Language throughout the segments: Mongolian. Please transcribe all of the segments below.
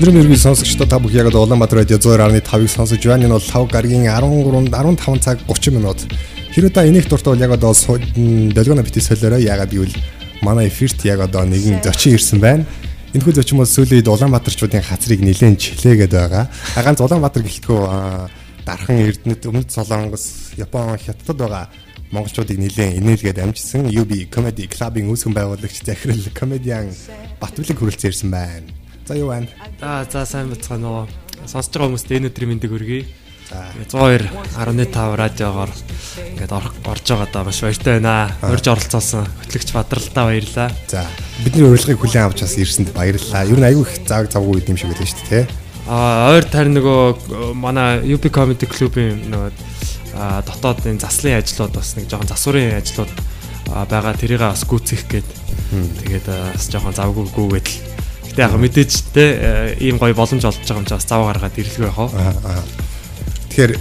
Өдрийн мөргийн сонсогчдоо та бүхэн яг Улаанбаатар радио 102.5-ыг сонсож байна. Энэ бол 5 гарагийн 13 15 цаг 30 минут. Хэрэв та энийг дуртай бол яг одоо долгионо бити солиорой ягаад гэвэл манай эфирт яг одоо нэгэн зочин ирсэн байна. Энэхүү зочин бол сүүлийн Улаанбаатарчуудын хацрыг нэлээд чилээгээд байгаа. А ганц Улаанбаатар гэлтгүү дархан Эрдэнэт Өмнөд Солонгос, Япон, Хятадд байгаа монголчуудыг нэлээд инээлгээд амжсан UB Comedy Club-ын үүсгэн байгуулагч захирал комедиан Батбилэг хүрэлцэн ирсэн байна. За юу байна? За за сайн бацгаана уу. Сонсож байгаа хүмүүст энэ өдрийн мэндийг хүргэе. За 102.5 радиогоор ингээд орж байгаа даа маш баяртай байна. Урьж оролцоосон хөтлөгч Бадралтаа баярлаа. За бидний урилгыг хүлээн авч бас ирсэнд баярлалаа. Ер нь айгүй их зааг завгүй юм шиг байлаа шүү дээ, тэ. Аа ойр тарин нөгөө манай UP Comedy Club-ийн нөгөө дотоодын заслын ажлууд бас нэг жоохон засварын ажлууд байгаа тэрийг бас гүйцэх гээд тэгээд бас жоохон завгүй гүгээд л Гэтэ яг мэдээж те ийм гоё боломж олж байгаа юм чи бас зав гаргаад ирлгүй яах вэ? Тэгэхээр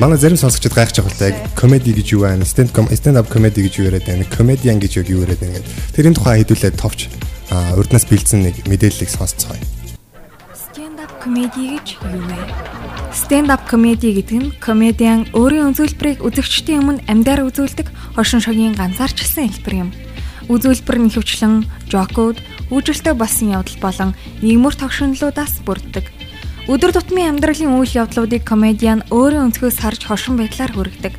манай зарим сонсогчид гайхаж байгаа л та яг комеди гэж юу байна? Stand stand up comedy гэж юу яриад байна? Comedian гэж юу яриад байна гэдэг. Тэрийн тухай хэдүүлээд товч урднаас бэлдсэн нэг мэдээллийг сонсцгоё. Stand up comedy гэж юу вэ? Stand up comedy гэдэг нь комедиан өөрийн үзүүлбэрийг үзэгчдийн өмнө амдаар үзүүлдэг хошин шогийн ганцаарчилсан хэлбэр юм. Үзүүлбэр нь хөвчлэн жокууд, үжилтэй болсон явдал болон нийгмөр тогшинлуудаас бүрддэг. Өдөр тутмын амьдралын үйл явдлуудыг комедиан өөрийн өнцгөөс харж хошин байдлаар хүргэдэг.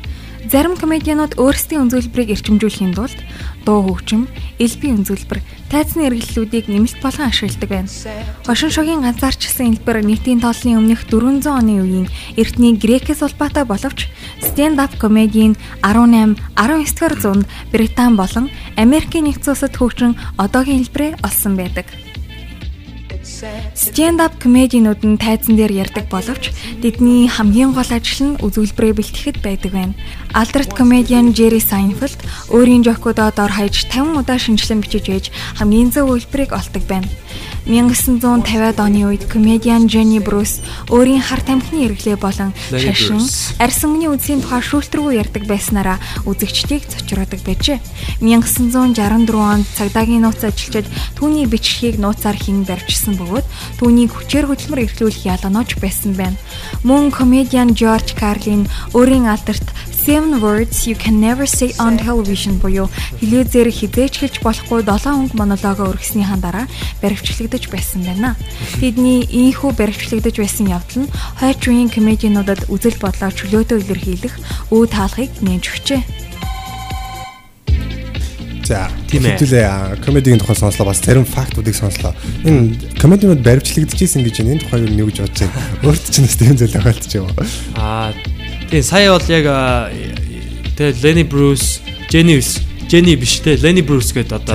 Зарим комедианууд өөрсдийн өнзөлбөрийг эрчимжүүлэхийн тулд дуу хөгжим, элбийн өнзөлбөр, тайцны эргэллүүдийг нэмэлт болгон ашигладаг байна. Хошин шогийн ганцаарчилсан хэлбэр нийтийн тооллын өмнөх 400 оны үеийн эртний грекээс улбаатай боловч stand up comedy-ийн 18, 19-р зуунд Британи болон Америкийн нэгдсэн улсад хөгжин одоогийн хэлбэрээ олсон байдаг. Stand up comedy-нууд нь тайзан дээр ярьдаг боловч тэдний хамгийн гол ажил нь үзүүлбэрээ бэлтгэхэд байдаг байна. Алдарт комедиан Jerry Seinfeld өөрийн жокуудаа дор хаяж 50 удаа шинжилэн бичиж ээж хамгийн зөв үйлбэрийг олдог байна. 1950-ад оны үед комедиан Jenny Bruce өөрийн хар тамхины эргэлээ болон шашин, арьс өнгөний үдсийн тухай шүүлтргүй ярьдаг байснараа үзэгчдийг цочроодог байжээ. 1964 онд цагдаагийн нууц ажилчид түүний бичлэгийг нууцаар хин барьжсан бөгөөд түүнийг хүчээр хөдөлмөр эрхлүүлэх ялганоож байсан байна. Мөн комедиан George Carlin өөрийн алдарт Seven words you can never say on television буюу хэлээзээр хизээч хэлж болохгүй 7 өнгө монологоо өргөснийхаа дараа баривчлагдаж байсан байна. Тэдний ийхүү баривчлагдаж байсан явдал нь хойч үеийн комедиануудад үзэл бодлоо чөлөөтэй илэрхийлэх үе таалхыг нээж өгчээ. За тийм ээ. Хэвлээ комедигийн тухай сонслоо бас зарим фактуудыг сонслоо. Энэ комедиуд баримтлагдчихсэн гэж энэ тухай юу гэж бодож байна. Өөрт чинь бас тийм зүйл тохиолдож байгаа. Аа Тийм сая бол яг тэгээ Lenny Bruce, Jenny Jenny биш те Lenny Bruce гэдэг одоо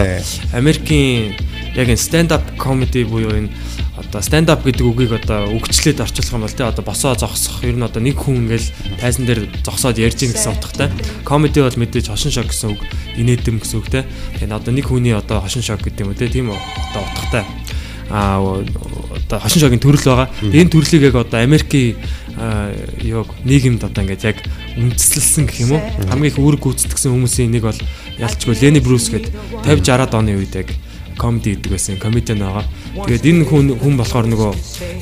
Америкийн яг энэ stand up comedy буюу энэ одоо stand up гэдэг үгийг одоо өгчлээд орчуулах юм бол те одоо босоо зогсох ер нь одоо нэг хүн ингээл тайзан дээр зогсоод ярьж ийн гэсэн утгатай. Comedy бол мэдээж хошин шог гэсэн үг, инээдэм гэсэн үг те. Тэгэхээр одоо нэг хүний одоо хошин шог гэдэг юм үү те тийм одоо утгатай. Аа одоо хошин шогийн төрөл байгаа. Энэ төрлийг яг одоо Америкийн яг нийгэмд одоо ингээд яг үндэслэлсэн гэх юм уу хамгийн их үүрэг гүйцэтгэсэн хүмүүсийн нэг бол ялчгүй Ленни Брюс гээд 50 60-аад оны үед яг комеди гэдэг байсан комедиан байгаа. Тэгээд энэ хүн хүн болохоор нөгөө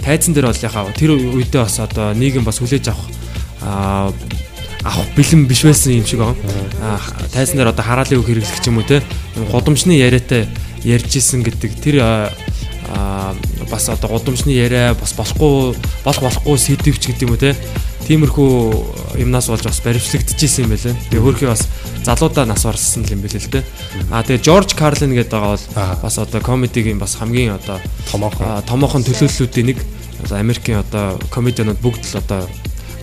тайзан дээр бол яхаа тэр үедээ бас одоо нийгэм бас хүлээж авах аа авах бэлэн биш байсан юм шиг байгаа. Тайзан дээр одоо хараалын үг хэрэглэх ч юм уу те. Гудамжны яриатай ярьж исэн гэдэг тэр бас одоо гудамжны яриа бас болохгүй болох болохгүй сэдвч гэдэг юм уу те тиймэрхүү юмнаас болж бас баримтлагдчихсэн юм байлаа. Тэгээ хөрхий бас залуудаа нас барсан юм байлээ л те. Аа тэгээ Жорж Карлин гэдэг байгаа бол бас одоо комедигийн бас хамгийн одоо томоохон томоохон төлөөллүүдийн нэг Америкийн одоо комедианууд бүгд л одоо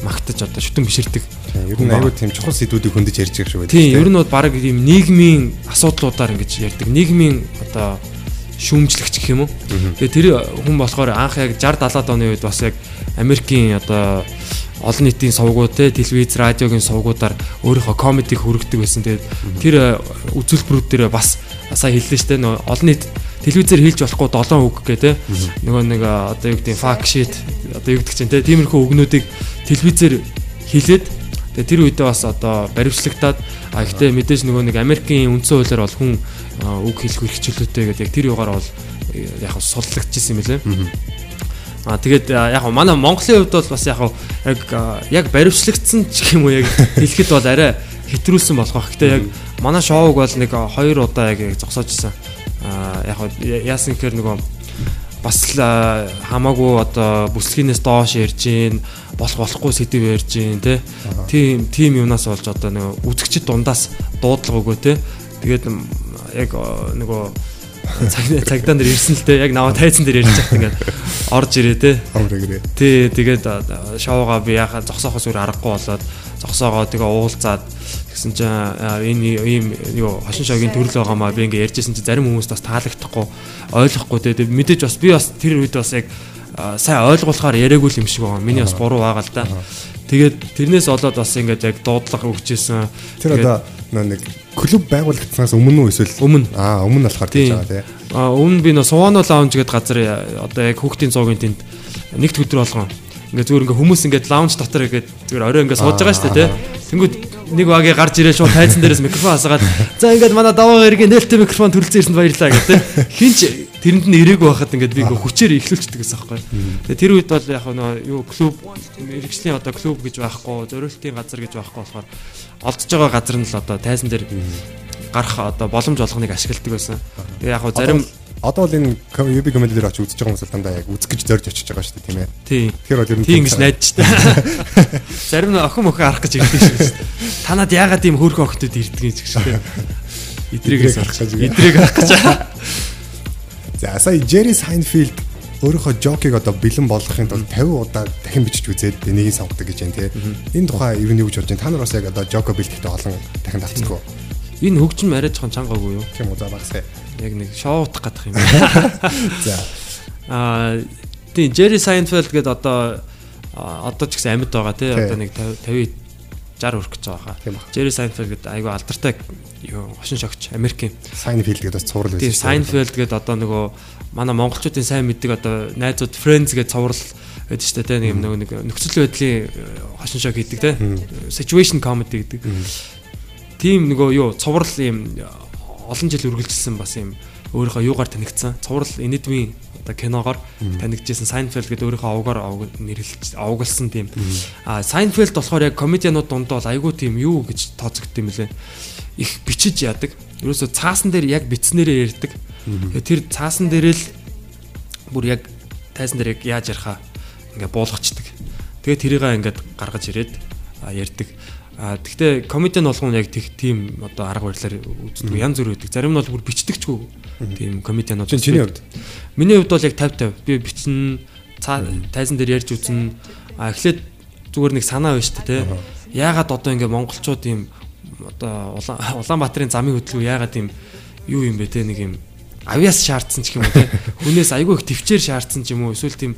магтаж одоо шүтэн биширдэг. Ер нь аюу тийм чухал сэдвүүдийг хөндөж ярьж байгаа шүү дээ. Тийм, ер нь бол баг ийм нийгмийн асуудлуудаар ингэж ярьдаг. Нийгмийн одоо шүүмжлэгч гэх юм уу. Тэгээ тэр хүн болохоор анх яг 60 70-аад оны үед бас яг Америкийн одоо олон нийтийн сувгууд те телевиз радиогийн сувгуудаар өөрийнхөө комедиг хүргэдэг байсан. Тэгээд тэр үзүүлбэрүүд дээр бас сая хэллээ штэ нөө олон нийт телевизээр хэлж болохгүй 7 үг гэ те. Нөгөө нэг одоо юу гэдэг фак шит одоо юу гэдэг чинь те тиймэрхүү үгнүүдийг телевизээр хэлээд тэгээ тэр үедээ бас одоо баримтлагтаад а гэхдээ мэдээж нөгөө нэг Америкийн үндсэн хуулиар бол хүн үг хэлэх хэрэгчлөөтэй гэдэг яг тэр югаар бол яг суллагдчихсан юм билээ. Аа тэгээд яг манай Монголын хувьд бол бас яг яг яг баримтлагдсан ч юм уу яг хэлэхэд бол арай хэтрүүлсэн болох байх. Гэтэ яг манай шоуг бол нэг хоёр удаа яг зогсоожсэн. Аа яг яасан гэхээр нөгөө бас хамаагүй одоо бүслэгнээс доош ярьж гин болох болохгүй сэдв ярьж гин те тийм тийм юунаас болж одоо нэг үзэгчд дундаас дуудлага өгөө те тэгээд яг нөгөө цагдаа нар ирсэн л те. Яг наваа тайзан дээр ярьж байхад ингээд орж ирээ те тий тэгээд шоугаа би яхаа зогсоохоос өөр аргагүй болоод зогсоогоо тэгээ уулзаад Тэгсэн чинь энэ ийм юу хошин шогийн төрөл байгаамаа би ингээ ярьжсэн чинь зарим хүмүүс бас таалагдахгүй ойлгохгүй тэгээ мэдээж бас би бас тэр үед бас яг сайн ойлгуулахаар яриаггүй юм шиг байгаа. Миний бас буруу байгаа л да. Тэгээд тэрнээс болоод бас ингээд яг дуудлага өгчээсэн. Тэр одоо нэг клуб байгуулагдсанаас өмнө үү эсвэл өмнө аа өмнө болохоор гэж байгаа тий. Аа өмнө би нөө Сувано лаунж гэдэг газар одоо яг хүүхдийн цуугийн тэнд нэгд өдөр болгон ингээ зүгээр ингээ хүмүүс ингээ лаунж дотор ингээ зүгээр орой ингээ сууж байгаа шүү дээ тий. Тэнгүүд нэг багийн гарч ирээ шууд тайзан дээрээс микрофон асаагаад за ингээд манай даваа эргийн нээлттэй микрофон төрөлцөн ирсэнд баярлалаа гэдэг. Хинч тэрэнд нь ирээгүй байхад ингээд би хүчээр ихлүүлчихдэг гэсэн байхгүй. Тэгээ тэр үед бол яг нөө юу клуб мэрэгчлийн одоо клуб гэж байхгүй, зориултын газар гэж байхгүй болохоор олдож байгаа газар нь л одоо тайзан дээр гарах одоо боломж олгоныг ашигладаг байсан. Тэгээ яг зарим одоо л энэ UB comedy дээр очиж үзэж байгаа хүмүүс дандаа яг үзэх гэж зорж очиж байгаа шүү дээ тийм ээ. Тийм. Тэгэхээр бол ер нь тийм гэж найдаж та. Зарим нь охин мөхөө арах гэж ирдэг шүү дээ. Танад яагаад ийм хөөрхөн охтод ирдэг юм гэж дээ. Идрээс арах гэж. Идрийг арах гэж. За сая Jerry Seinfeld өөрийнхөө жокийг одоо бэлэн болгохын тулд 50 удаа дахин бичиж үзээд энийг сонгодог гэж байна те. Энэ тухай ер нь юу гэж бодож байна? Та нар бас яг одоо жоко бэлтгэхдээ олон дахин талцдаг уу? Энэ хөгжим арай жоохон чангаагүй юу? Тийм үү за багсаа яг нэг шоу утгах гадах юм. За. Аа тийм Jerry Seinfeld гэдэг одоо одоо ч гэсэн амьд байгаа тий одоо нэг 50 60 хүрэх гэж байгаа хаа. Jerry Seinfeld гэдэг айгүй алдартай юу хошин шогч Америкийн Seinfeld гэдэг бас цуврал байсан. Тийм Seinfeld гэдэг одоо нөгөө манай монголчуудын сайн мэддэг одоо найзууд Friends гэдэг цуврал байдаг шүү дээ тийм нэг нэг нөхцөл байдлын хошин шог гэдэг тийм situation comedy гэдэг. Тийм нөгөө юу цуврал юм олон жил үргэлжилсэн бас юм өөрийнхөө юугаар танигдсан. Цуврал Энэдвийн одоо киногоор танигджсэн Seinfeld гэдэг өөрийнхөө авгаар нэрлэж авгалсан тийм. А Seinfeld болохоор яг комедианууд дунд бол айгүй тийм юу гэж тооцогдсон юм лээ. Их бичиж яадаг. Ерөөсө цаасан дээр яг битснээрээ ярьдаг. Тэр цаасан дээр л бүр яг тайзан дээр яг яаж ярихаа ингээ буулгачдаг. Тэгээ тэрийг ингээд гаргаж ирээд ярьдаг. А тэгтээ комедиан болгоно яг тийм одоо арга барилаар үздэг. Янз бүр үүдэг. Зарим нь бол бүр бичдэгчгүй. Тийм комедианууд. Чиний хувьд. Миний хувьд бол яг 50 50. Би бичнэ, тайзан дээр ярьж үзнэ. А эхлээд зүгээр нэг санаа байна шүү дээ, тэ. Яагаад одоо ингээ монголчууд ийм одоо Улаанбаатарын замын хөдөлгөөн яагаад ийм юу юм бэ те нэг юм авьяас шаардсан ч юм уу те. Хүнээс айгүй их төвчээр шаардсан ч юм уу. Эсвэл тийм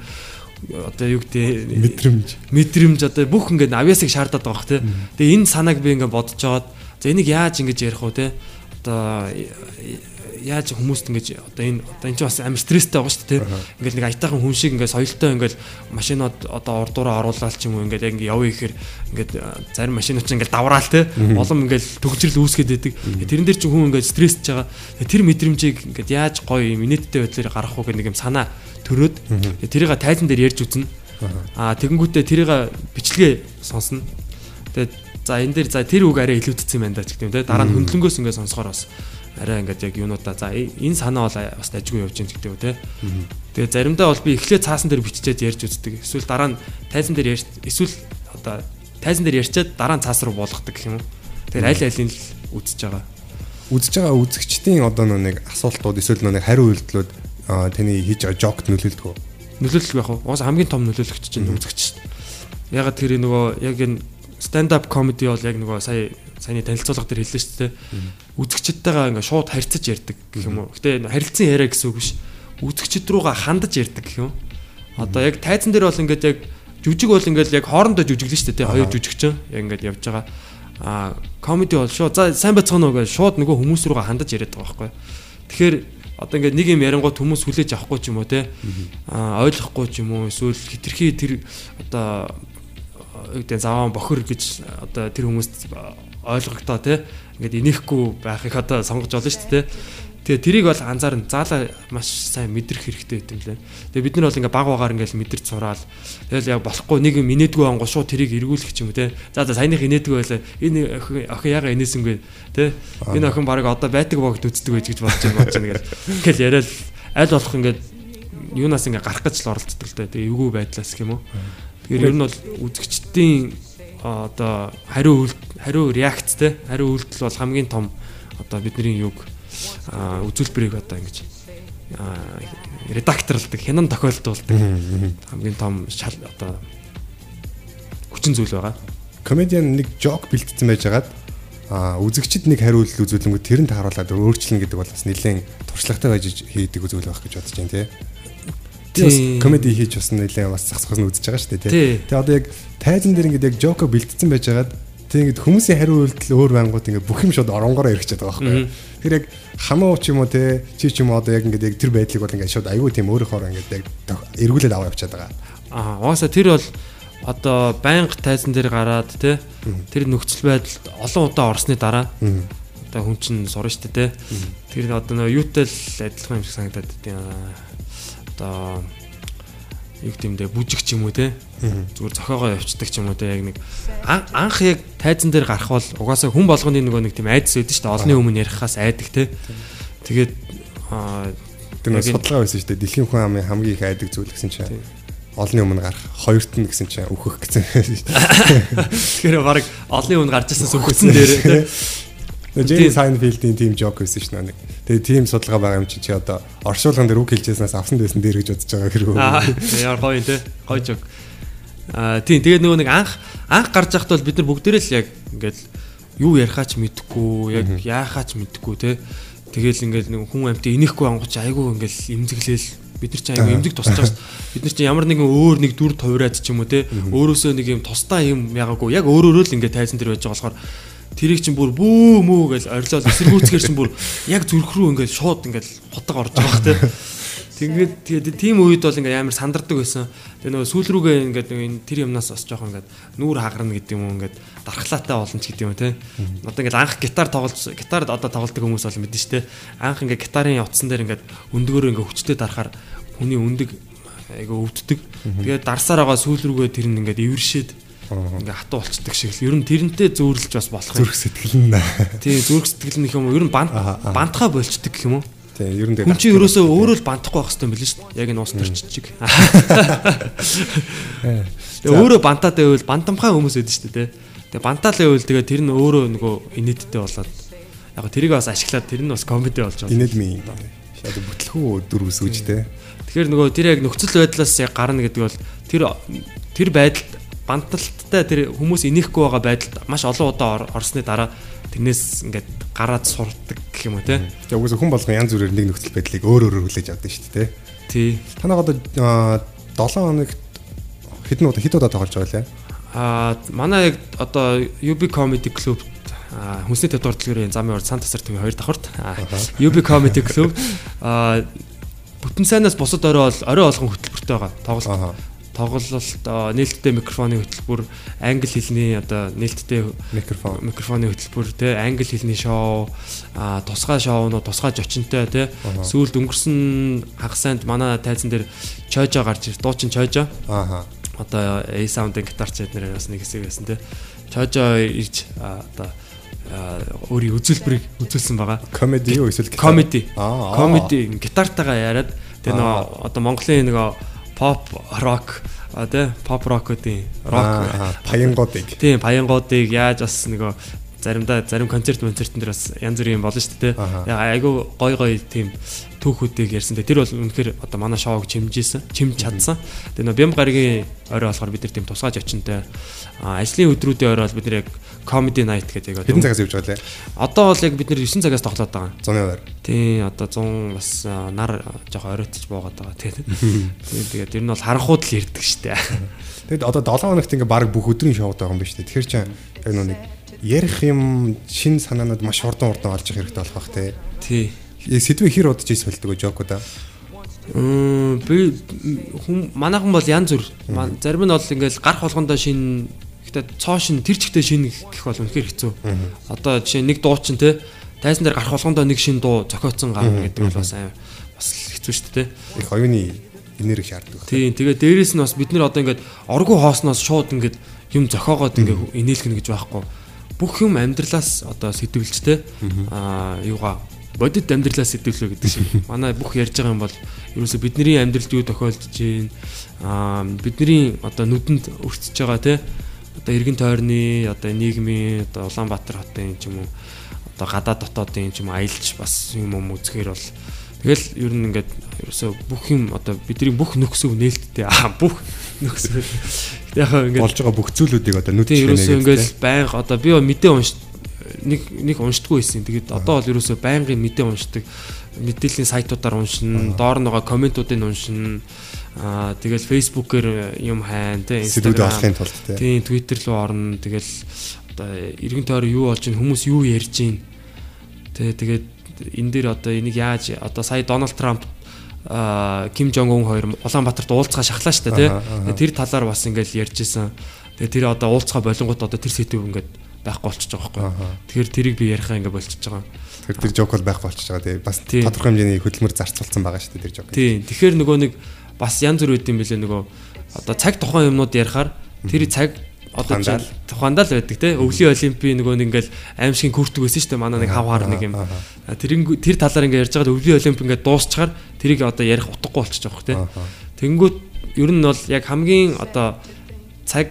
одоо юу гэдэг мэдрэмж мэдрэмж одоо бүх ингээд авьяасыг шаардаад байгаа хэ. Тэгээ энэ санааг би ингээд бодож жоод за энийг яаж ингэж ярих вэ те. Одоо яаж хүмүүст ингэж одоо энэ одоо энэ ч бас амар стресстэй байгаа шүү дээ. Ингээл нэг аятайхан хүн шиг ингээд соёлтой ингээд машинууд одоо урдуураа оруулаад ч юм уу ингээд ингэ явъя гэхээр ингээд зарим машинууд ч ингээд давраал те. Олон ингээд төгжрөл үүсгээд байдаг. Тэрэн дээр ч хүн ингээд стрессж байгаа. Тэр мэдрэмжийг ингээд яаж гоё юм инээдтэй байдлаар гаргах уу гэх нэг юм санаа төрөөд тэрийг тайзан дээр ярьж үзнэ. Аа тэгэнгүүтээ тэрийг бичлэгээ сонсно. Тэгээд за энэ дээр за тэр үг арай илүүдсэн юм байна да гэдэг юм те. Дараа нь хөндлөнгөөс ингээд сонсохоор бас арай ингээд яг юунуудаа за энэ санаа бол бас дажгүй явж байгаа гэдэг үү те. Тэгээ заримдаа бол би эхлээд цаасан дээр биччихээд ярьж үздэг. Эсвэл дараа нь тайзан дээр ярьж эсвэл одоо тайзан дээр ярьчаад дараа нь цаас руу болгодог гэх юм уу. Тэгэхээр аль алийг л үзэж байгаа. Үзэж байгаа үзэгчдийн одоо нэг асуултууд эсвэл нэг хариу үйлдэлүүд таны хийж байгаа жокт нөлөөлдөг үү? Нөлөөлөх байх уу? Уус хамгийн том нөлөөлөгч чинь үзэгч. Ягаад тэр нөгөө яг энэ stand up comedy бол яг нөгөө сая саяны танилцуулга дээр хэллээ шүү дээ. Үзэгчдтэйгээ ингээ шууд харьцаж ярьдаг гэх юм уу. Гэтэ харилцан яриа гэсэн үг биш. Үзэгчд рүүгээ хандаж ярьдаг гэх юм. Одоо яг тайзан дээр бол ингээд яг жүжиг бол ингээд яг хоорондоо жүжиглэн шүү дээ. Хоёр жүжигчин ингээд явж байгаа. Аа комеди бол шууд за сайн байцгаана уу гэж шууд нөгөө хүмүүс рүүгээ хандаж яриад байгаа байхгүй. Тэгэхээр одоо ингээд нэг юм ярингууд хүмүүс хүлээж авахгүй ч юм уу те аа ойлгохгүй ч юм уу эсвэл хитрхи тэр одоо гэдэг заван бохор гэж одоо тэр хүмүүст ойлгогдоо те ингээд инехгүй байхыг одоо сонгож болно шүү дээ Тэгээ тэрийг бол анзаарна. Заалаа маш сайн мэдрэх хэрэгтэй юм лээ. Тэгээ бид нар бол ингээ баг багаар ингээл мэдэрч сураал. Тэгэл яг болохгүй нэг юм инээдгүй ангу шууд тэрийг эргүүлэх ч юм уу те. За за саяных инээдгүй байлаа. Энэ охин яга инээсэнгүй те. Энэ охин баг одоо байтаг богд үздэг байж гэж бодож байна бодож байна. Ингээл яриад аль болох ингээ юунаас ингээ гарах гэж л оролцдог л те. Тэгээ эвгүй байдлаас гэх юм уу. Тэгэхээр ер нь бол үзэгчдийн одоо хариу хариу реакц те. Хариу үйлдэл бол хамгийн том одоо бидний юг үзүүлбэрийг одоо ингэж редакторлдаг, хянан тохиолдуулдаг хамгийн том шал одоо хүчин зүйл байгаа. Комедиан нэг жок бэлтцсэн байжгаад а үзэгчд нэг хариулт үзүүлэнгүү тэрэнд харуулад өөрчлөн гэдэг бол бас нэлээд туршлагатай байж хийдэг үзүүл байх гэж бодож байна тий. Тийм комеди хийж бас нэлээд бас зах захаас нь үзэж байгаа шүү дээ тий. Тэгээ одоо яг тайзан дээр ингээд яг жоко бэлтцсэн байжгаад тэг ингээд хүмүүсийн хариу үйлдэл өөр байнгут ингээд бүх юм шууд оронгороо ирэх чадбайгаа байхгүй. Тэр яг хамаа ч юм уу те чи ч юм уу одоо яг ингээд яг тэр байдлыг бол ингээд шууд аюу тийм өөрөөхөөр ингээд яг эргүүлээд аваа явчихад байгаа. Аа угаасаа тэр бол одоо байнга тайзан дээр гараад те тэр нөхцөл байдалд олон удаа орсны дараа одоо хүн чинь сурна дээ те. Тэр одоо нөө юутай л адилхан юм шиг санагдаад тийм одоо юу гэмдэ бүжиг ч юм уу те? Зүгээр зохиогоо явцдаг ч юм уу те яг нэг анх яг тайзан дээр гарах бол угаасаа хүн болгоны нөгөө нэг тийм айдас үүдэн шүү дээ. Олны өмнө ярихаас айдаг те. Тэгээд тэр судалгаа байсан шүү дээ. Дэлхийн хүн амын хамгийн их айдаг зүйл гэсэн чинь олны өмнө гарах хоёрт нь гэсэн чинь өөхөх гэсэн шүү дээ тэгэхээр баг олны өмнө гарч ирсэн сүнхсэн дээр Джейн Сайнфилдийн тим жок байсан шүү дээ. Тэгээ тим судалгаа байгаа юм чи чи одоо оршуулган дээр үг хэлжсэнээс авсан дэсэн дээр гэж бодож байгаа хэрэг. Аа яар гоё те. Гоё жок. Аа тийм тэгээд нөгөө нэг анх анх гарч байхад бол бид нар бүгдээрээ л яг ингээд юу ярихаач мэдэхгүй, яг яахаач мэдэхгүй те. Тэгээл ингээд нэг хүн амьтаа инехгүй ангууч айгүй ингээд имзэглээл бид нар ч айгүй эмзэг тусч байгаа бид нар ч ямар нэгэн өөр нэг дүр товраад ч юм уу те өөрөөсөө нэг юм тусдаа юм ягаагүй яг өөрөөрөө л ингээд тайзан дээр байж байгаа болохоор Тэрийг чинь бүр бүү мүү гэж орилол эсэргүүцгээр чинь бүр яг зүрх рүү ингээд шууд ингээд хотог орж байгаа хэ. Тэгээд тэгээд тийм үед бол ингээд амар сандардаг байсан. Тэгээ нөгөө сүүл рүүгээ ингээд энэ тэр юмнаас бас жоохон ингээд нүүр хагарна гэдэг юм уу ингээд дархлаатай болно ч гэдэг юм те. Одоо ингээд анх гитар тоглож гитард одоо тоглодог хүмүүс бол мэднэ шүү дээ. Анх ингээд гитарын утсан дээр ингээд өндгөөрөө ингээд хүчтэй дарахаар хүний өндөг айгаа өвддөг. Тэгээд дарсаар байгаа сүүл рүүгээ тэр нь ингээд эвэршээд ингээ хатуу болцдог шиг л. Ер нь тэрнтэй зөөрлж бас болох зүрх сэтгэл нь тий зүрх сэтгэл нь юм ер нь бант бантхаа болцдог гэх юм уу? Тий ер нь хүн чинь ерөөсөө өөрөө л бантахгүй байх хэрэгтэй юм билээ шүү дээ. Яг энэ уус төрч чиг. Тэгээ өөрөө бантаад байвал бантамхай хүмүүс байдаг шүү дээ тэгээ бантаал байвал тэгээ тэр нь өөрөө нөгөө инээдтэй болоод яг тэрийг бас ашиглаад тэр нь бас комеди болж байгаа. Инээд ми шаад бүтлэхүү дүр үсгэж тий. Тэгэхээр нөгөө тэр яг нөхцөл байдлаас яг гарна гэдэг бол тэр тэр байдалд банталттай тэр хүмүүс инехгүй байгаа байдалд маш олон удаа орсны дараа тэрнээс ингээд гараад сурдаг гэх юм уу те. Тэгээ угсаа хүн болгон янз бүрээр нэг нөхцөл байдлыг өөр өөрөөр хүлээж авдаг шүү дээ. Тий. Танаа одоо 7 хоногт хэдэн удаа хэд удаа тоглож байгаа лээ? Аа манай яг одоо UB Comedy Club хүнсний төв дурдлогын замын урд Санта Сар төвийн хоёр давхарт UB Comedy Club аа бүтэн сайнаас бусад орой орой болгон хөтөлбөртэй байгаа. Тоглолт тоглолт нээлттэй микрофоны хөтөлбөр, англи хэлний одоо нээлттэй микрофон микрофоны хөтөлбөр те англи хэлний шоу, тусгай шоунууд, тусгай зочинтой те сүүлд өнгөрсөн хагасанд манай тайзан дээр чойжо гарч ир дуучин чойжо. Ааха. Одоо A sound-ын гитарч эднэр бас нэг хэсэг байсан те. Чойжо ирж одоо өөрийн үзүүлбэрийг үзүүлсэн байгаа. Комеди юу эсвэл комеди. Комеди гитартайгаа яриад тэгээ нөгөө одоо Монголын нөгөө pop rock а тий pop rock-уудын rock. Паянгуудыг тий паянгуудыг яаж бас нөгөө заримдаа зарим концерт концертын дээр бас янз бүрийн болно шүү дээ. Айгу гой гой тийм түүхүүдийг ярьсан. Тэр бол үнэхээр одоо манай шоуг чимжсэн, чимж чадсан. Тэгээ нөө бямб гаригийн орой болохоор бид нар тийм тусгаж очинтай ажлын өдрүүдийн орой бол бид нар яг comedy night гэдэг яг хэдэн цагаас явж байгаа лээ. Одоо бол яг бид нар 9 цагаас тоглоод байгаа. 100-ны ойр. Тий, одоо 100 бас нар жоох оройтж буугаад байгаа тий. Тэгээд ер нь бол харанхууд л ирдэг штэ. Тэгэд одоо 7 хоногт ингээ баг бүх өдрийн шоуд байгаа юм ба штэ. Тэгэхээр чи яг нэг ярих юм шин санаанууд маш хурдан хурдан орж ирэх хэрэгтэй болох бах тий. Тий. Сэдвээ хэр удаж ийс болдог жокода. Мм би хүм манайхан бол янз бүр. Зарим нь бол ингээл гарах болгондоо шин гэхдээ цоо шин тэр чигтээ шин гэх бол үнэхээр хэцүү. Одоо жишээ нэг дуучин те тайзан дээр гарах болгондоо нэг шин дуу зохиоцсон гарна гэдэг бол бас амар бас хэцүү шүү дээ. Их оюуны энерги шаарддаг. Тийм тэгээ дээрэс нь бас бид нар одоо ингээд оргуу хоосноос шууд ингээд юм зохиогоод ингээд инээлгэнэ гэж байхгүй. Бүх юм амьдралаас одоо сэтвэлж те аа юугаа? Бодит амьдралаас сэтвэлөө гэдэг шиг. Манай бүх ярьж байгаа юм бол ерөөсө бидний амьдралд юу тохиолдож байна? Аа бидний одоо нүдэнд өртсөж байгаа те одоо эргэн тойрны одоо нийгмийн одоо Улаанбаатар хотын ч юм уу одоо гадаад дотоодын ч юм аялж бас юм юм үзэхээр бол тэгэл ер нь ингээд ерөөсө бүх юм одоо бидний бүх нөхцөв нээлттэй. Аа бүх нөхцөв яг ингээд болж байгаа бүх зүйлүүдийг одоо нүд чинь ерөөсө ингээд байнга одоо би мэдээ унш нэг нэг уншдаггүй байсан. Тэгээд одоо бол ерөөсө байнгын мэдээ уншдаг. Мэдээллийн сайтуудаар уншина, доор нөгөө комментуудыг уншина. Аа тэгэл фейсбүүкээр юм хайн, тэ инстаграм. Тийм, твиттер рүү орно. Тэгэл одоо эргэн тойр юу болж ин хүмүүс юу ярьж ийн. Тэ тэгээд энэ дээр одоо энийг яаж одоо сая Дональд Трамп Ким Жонг Ун хоёр Улаанбаатарт уулзгаа шахлаа штэ тий. Тэр талаар бас ингээл ярьж исэн. Тэгээ тэр одоо уулзгаа болонгууд одоо тэр сэтв ингээд байхгүй болчихж байгаа байхгүй. Тэгэхээр тэрийг би ярихаа ингээ болчихж байгаа. Тэр тэр жок бол байхгүй болчихж байгаа. Тэгээ бас тодорхой хэмжээний хөдөлмөр зарцуулсан байгаа шүү дээ тэр жок. Тийм. Тэгэхээр нөгөө нэг бас янз бүр үт юм билээ нөгөө одоо цаг тухайн юмнууд ярихаар тэр цаг одоо тухайдаа л байдаг те. Өвлийн олимпийн нөгөө нэг ингээл аимшиг күртэг байсан шүү дээ. Манай нэг хавхаар нэг юм. тэр тэр талаар ингээ ярьж байгаа өвлийн олимп ингээ дуусчаар тэрийг одоо ярих утгагүй болчихж байгаа те. Тэнгүүт ер нь бол яг хамгийн одоо цаг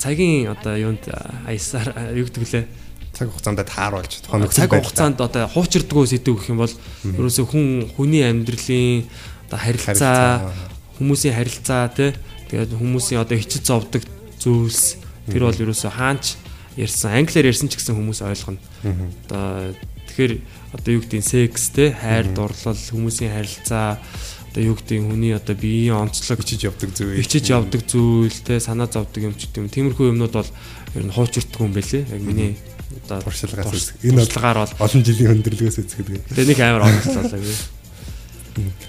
цагийн одоо юунд аясаар юу гэдэг лээ? Цаг хугацаанд тааруулж тухайн цаг хугацаанд одоо хуучирдгөө сэдв гэх юм бол ерөөсөө хүн хүний амьдралын одоо харилцаа хүмүүсийн харилцаа тий тэгээд хүмүүсийн одоо хичээл зовдөг зүйлс тэр бол ерөөсөө хаанч ярьсан англиар ярьсан ч гэсэн хүмүүс ойлгоно. Одоо тэгэхээр одоо юу гэдэг нь секс тий хайр дурлал хүмүүсийн харилцаа одоо юу гэдэг хүний одоо биеийн онцлог ичиж явдаг зүйл. ичиж явдаг зүйл те санаа зовдөг юм ч гэдэг юм. Тиймэрхүү юмнууд бол ер нь хуучирддаг юм байлээ. Яг миний одоо туршлагаас энэ бодлогаар бол олон жилийн өндөрлөгөөс үзэхэд тэгээ нэг амар онцлолоо би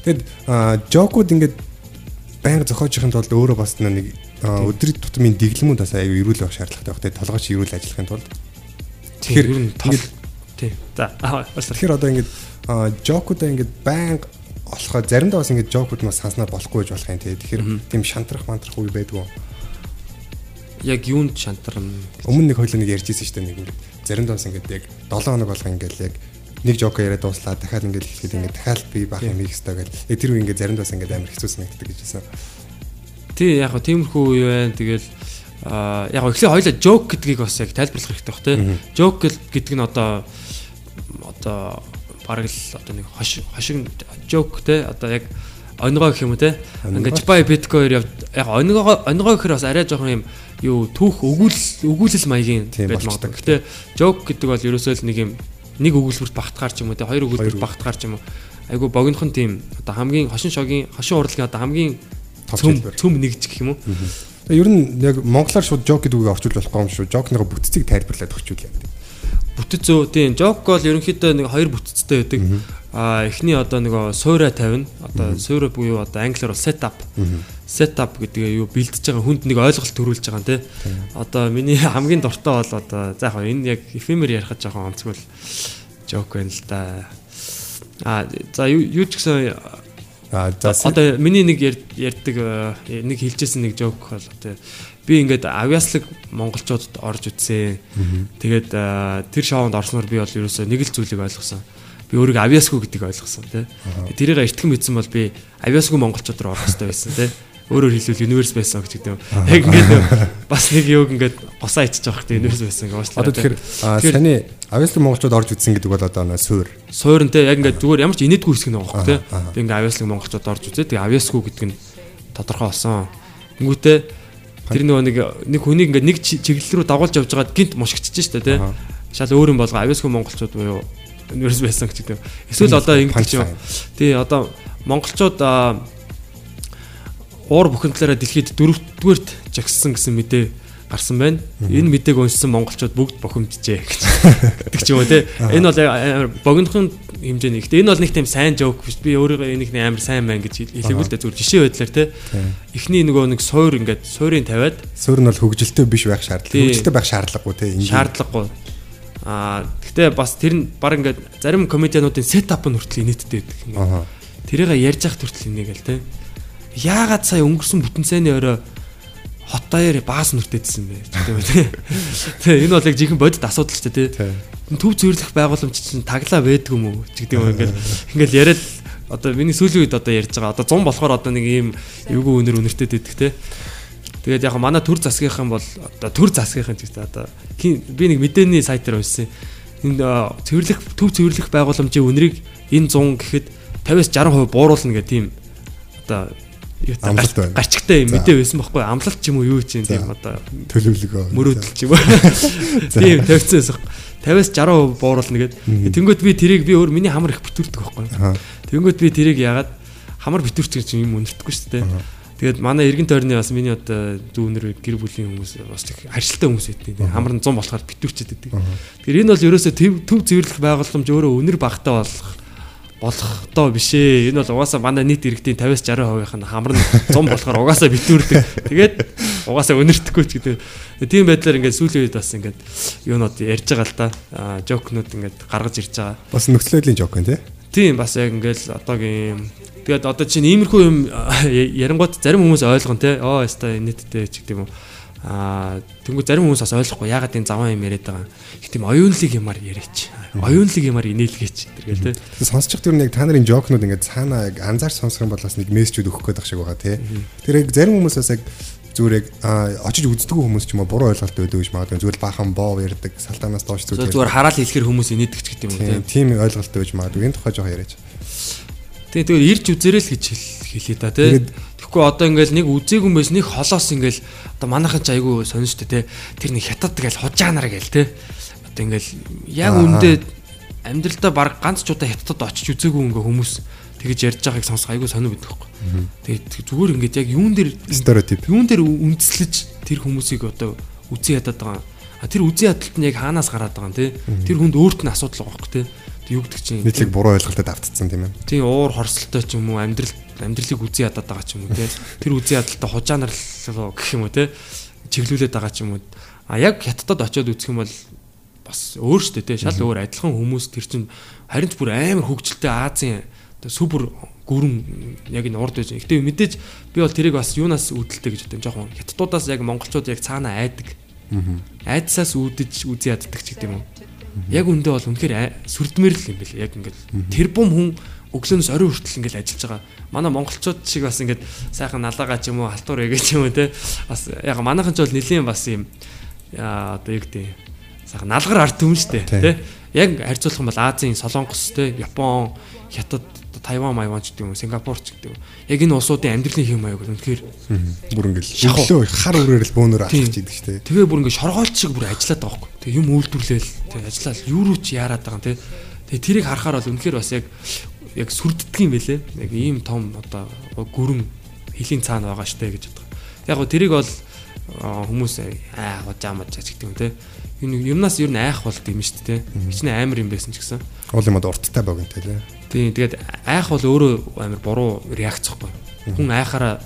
тэгэд жокууд ингээд байнга зохиожихын тулд өөрөө бас нэг өдрийн тутмын дэглэмүүд бас аюу эрүүл байх шаардлагатай байх те толгойч эрүүл ажиллахын тулд тэгэхээр ингээд тий за тэгэхээр одоо ингээд жокуудаа ингээд байнга болохоор заримдаа бас ингээд жокууд мас санснаар болохгүй гэж болох юм тий. Тэгэхээр тийм шантрах мантрах үе байдгүй. Яг юунд шантарна? Өмнө нэг хоёлоо нэг ярьжсэн шүү дээ нэг ингээд заримдаа бас ингээд яг 7 хоног болго ингээд яг нэг жок яриад дууслаа дахиад ингээд хэлэхэд ингээд дахиад би бах юм хийх хэрэгтэй гэл. Яг тэр үе ингээд заримдаа бас ингээд амар хэцүү санагддаг гэж хэлсэн. Тий яг хөө тиймэрхүү үе байна. Тэгэл а яг эхлээ хоёлаа жок гэдгийг бас яг тайлбарлах хэрэгтэй бах тий. Жок гэдэг нь одоо одоо бараг л одоо нэг хошиг жок те одоо яг онгоо гэх юм уу те ингээд бай биткойн яг онгоо онгоо гэхэр бас арай жоохон юм юу түүх өгүүл өгүүлэл маягийн байж магадгүй. Гэтэ жок гэдэг бол ерөөсөө л нэг юм нэг өгүүлбэрт багтахаар ч юм уу те хоёр өгүүлбэрт багтахаар ч юм уу. Айгу богинохон тийм одоо хамгийн хошин шогийн хошин урлагийн одоо хамгийн цөм цөм нэгж гэх юм уу. Ер нь яг монголоор шууд жок гэдэг үгийг орчуулж болохгүй юм шүү. Жокныхоо бүтцийг тайлбарлаад өгчүүл юм бүтэц зөө тийм жок бол ерөнхийдөө нэг хоёр бүтцтэй байдаг. А эхний одоо нөгөө суура тавина. Одоо суура буюу одоо англиар бол setup. Setup гэдэг юу бэлдэж байгаа хүнд нэг ойлголт төрүүлж байгаа те. Одоо миний хамгийн дуртай бол одоо за яг энэ яг эфемер ярихад жоохон онцгой жок байна л да. А за юу ч гэсэн А за одоо миний нэг ярьдаг нэг хэлжсэн нэг жок бол одоо би ингээд авьяаслаг монголчуудад орж үтсэн. Тэгээд тэр шоунд орсноор би бол ерөөсөө нэг л зүйлийг ойлгосон. Би өөрийгөө авьяасгүй гэдгийг ойлгосон тий. Тэрийг эртгэн мэдсэн бол би авьяасгүй монголчууд руу орох хэрэгтэй байсан тий. Өөрөөр хэлбэл универс байсан гэж гэдэг юм. Яг ингээд бас нэг юуг ингээд госоо ичиж байгаа хэрэгтэй универс байсан гэж уучлаа. Одоо тэгэхээр саний авьяаслаг монголчууд орж үтсэн гэдэг бол одоо суур. Суур нь тий яг ингээд зүгээр ямар ч инээдгүй хэсэг нэг байгаа тий. Би ингээд авьяаслаг монголчууд орж үтээ. Тэгээ авьяасгүй гэдэг нь тодорхой болсон. Тэнгүүтээ Тэр нөгөө нэг нэг хүнийг ингээд нэг чиглэл рүү дагуулж явж байгаад гинт мушигдчихэж штэ тий. Шал өөр юм болго авиасгүй монголчууд буюу нэрс байсан гэдэг. Эсвэл одоо ингэж юм. Тий одоо монголчууд уур бухимдлаараа дэлхийд дөрөвдүгээрт жагссан гэсэн мэдээ гарсан байна. Энэ мэдээг уншсан монголчууд бүгд бохимджжээ. Гэдэг ч юм уу те. Энэ бол богинохон хэмжээний. Гэтэ энэ бол нэг тийм сайн жоок биш. Би өөрийгөө энийг амар сайн байна гэж хэлээгүй л да зүгээр жишээ байдлаар те. Эхний нөгөө нэг суур ингээд суурийг тавиад суур нь бол хөгжилтэй биш байх шаардлага. Хөгжилтэй байх шаардлагагүй те. Шаардлагагүй. Аа гэхдээ бас тэр нь баг ингээд зарим комедиануудын сетап нь хүртэл инээдтэй байдаг. Тэрийг ярьж явах хүртэл инээгээл те. Яагаад сая өнгөрсөн бүтэн цайны орой хот даяар баас нүртээдсэн бэ. Тэгээ энэ бол яг жинхэнэ бодит асуудал ч те. Төв зөвөрлөх байгууламж чинь таглаа байдаг юм уу гэдэг юм ингээд ингээд яриад одоо миний сүүлийн үед одоо ярьж байгаа. Одоо 100 болохоор одоо нэг ийм эвгүй өнөр өнөртэй дэдэх те. Тэгээд яг манай төр засгийнхан бол одоо төр засгийнхан ч гэсэн одоо би нэг мэдээний сайтаар уншсан. Энэ цэвэрлэх төв цэвэрлэх байгууламжийн үнэрийг энэ 100 гэхэд 50-аас 60% бууруулна гэх тийм одоо амлалт байна. Гарчигтай юм мэдээ байсан байхгүй амлалт ч юм уу юу ч юм тийм одоо төлөвлөгөө мөрөөдөл ч юм уу. Тийм тавьчихсан байсан. 50-аас 60% бууруулна гэдэг. Тэнгөт би тэрийг би өөр миний хамар их бүтүүрдэг байхгүй. Тэнгөт би тэрийг яагаад хамар бүтүүрч гэж юм өнөртөхгүй шүү дээ. Тэгээд манай эргэн тойрны бас миний одоо дүүнэр гэр бүлийн хүмүүс бас харьцалтай хүмүүс байдیں۔ Хамар нь 100 болохоор битүүрчээд байдаг. Тэгэхээр энэ бол ерөөсөө төв зөвөрлөх байгууламж өөрөө өнөр багтаа болох болох доо биш ээ. Энэ бол угаасаа манай нийт иргэдийн 50-аас 60% нь хамар нь 100 болохоор угаасаа битүүрдэг. Тэгээд угаасаа өнөртөхгүй ч гэдэг. Тийм байдлаар ингээд сүүлийн үед бас ингээд юунод ярьж байгаа л да. Жокнууд ингээд гаргаж ирж байгаа. Бас нөхцөлөлийн жок юм тий. Тийм бас яг ингээд одоогийн Тэгээд одоо чинь иймэрхүү юм ярингууд зарим хүмүүс ойлгон те. Оо яста нийтдээ ч гэдэг юм уу. Аа тэнгуү зарим хүмүүс бас ойлгохгүй ягаад энэ заван юм яриад байгаа. Их тийм оюунлыг юмар яриач. Оюунлыг юмар инээлгээч тэргээл те. Сонсчих тэр нэг та нарын жокнууд ингээд цаана яг анзаарч сонсох юм бол бас нэг мессежүүд өгөх гээд байх шиг байгаа те. Тэр яг зарим хүмүүс бас яг зүгээр яг очиж үздэг хүмүүс ч юм уу буруу ойлголт өгдөг гэж магадгүй зүгээр баахан боо ярддаг салтанаас доош зүгээр зүгээр хараал хэлэхэр хүмүүс инээдэг ч гэдэг юм уу тийм ойлголт өгж магадгүй энэ тухай жоох яриач. Тэгээ тэгээ ирж үзэрэй л гэж хэлээ та тий. Тэгэхгүй одоо ингээл нэг үзээгүй юм байс нэг холоос ингээл одоо манайхан ч айгүй сонирчтой тий. Тэр нэг хятад гээл хужаанаар гээл тий. Одоо ингээл яг үндэ амьдралдаа баг ганц ч удаа хятадд очиж үзээгүй ингээ хүмүүс тэгэж ярьж байгааг сонсох айгүй сонир байдаг байхгүй. Тэгээд зүгээр ингээд яг юун дээр стереотип юун дээр үндэслэж тэр хүмүүсийг одоо үзэн ядаад байгаа. Тэр үзэн ядалт нь яг хаанаас гараад байгаа юм те. Тэр хүнд өөрт нь асуудал байгаа байхгүй те юу гэдэг чинь нийтлэг буруу ойлголтод автцсан тийм ээ. Тийм уур хорсолтой ч юм уу амьдрал амьдралыг үзий ядаад байгаа ч юм уу те. Тэр үзий ядалтаа хужаанаар гэх юм уу те. чиглүүлээд байгаа ч юм уу. А яг хятадд очиод үзэх юм бол бас өөр штэ те. Шал өөр адилхан хүмүүс тэр чинь харин ч бүр амар хөгжилтэй Азийн супер гүрэн яг энэ урд байж. Гэтэ мэдээж би бол тэрийг бас юунаас үүдэлтэй гэж бодсон. Жохон хятадуудаас яг монголчууд яг цаана айдаг. Айдсаас үүдэж үзий яддаг ч гэдэг юм уу Яг үндэ бол үнэхээр сүрдмэр л юм бэл яг ингээд тэр бум хүн өглөөнөөс орой хүртэл ингээд ажиллаж байгаа. Манай монголчууд шиг бас ингээд сайхан налаагаа ч юм уу халтур эгэ ч юм уу те бас яг манайхан ч бол нэлийн бас юм одоо юу гэдэг сайхан налгар ард түмэн штэ те яг харьцуулах юм бол Азийн Солонгос те Япон Хятад Тайван, Майван ч гэдэг юм, Сингапур ч гэдэг. Яг энэ улсуудын амьдралын хэм маяг үнэхээр бүр ингээл өглөө хар үрээр л бөөнөр алхаж идэг дээ. Тэгээ бүр ингээ шоргоолч шиг бүр ажиллаад байгаа байхгүй. Тэгээ юм үйлдвэрлээл, тэгээ ажиллаад юу руу ч яарад байгаа юм те. Тэгээ тэрийг харахаар бол үнэхээр бас яг яг сүрддэг юм байлээ. Яг ийм том одоо гүрэн хилийн цаана байгаа штэ гэж боддог. Яг го тэрийг бол хүмүүс аа хожаамад гэдэг юм те. Энэ юмнаас ер нь айх болд юм шүү дээ. Хичнээн амар юм байсан ч гэсэн. Уул юмд урттай богинтэй те. Тийм тэгээд айх бол өөрөө амар буруу реакцхгүй. Хүн айхаараа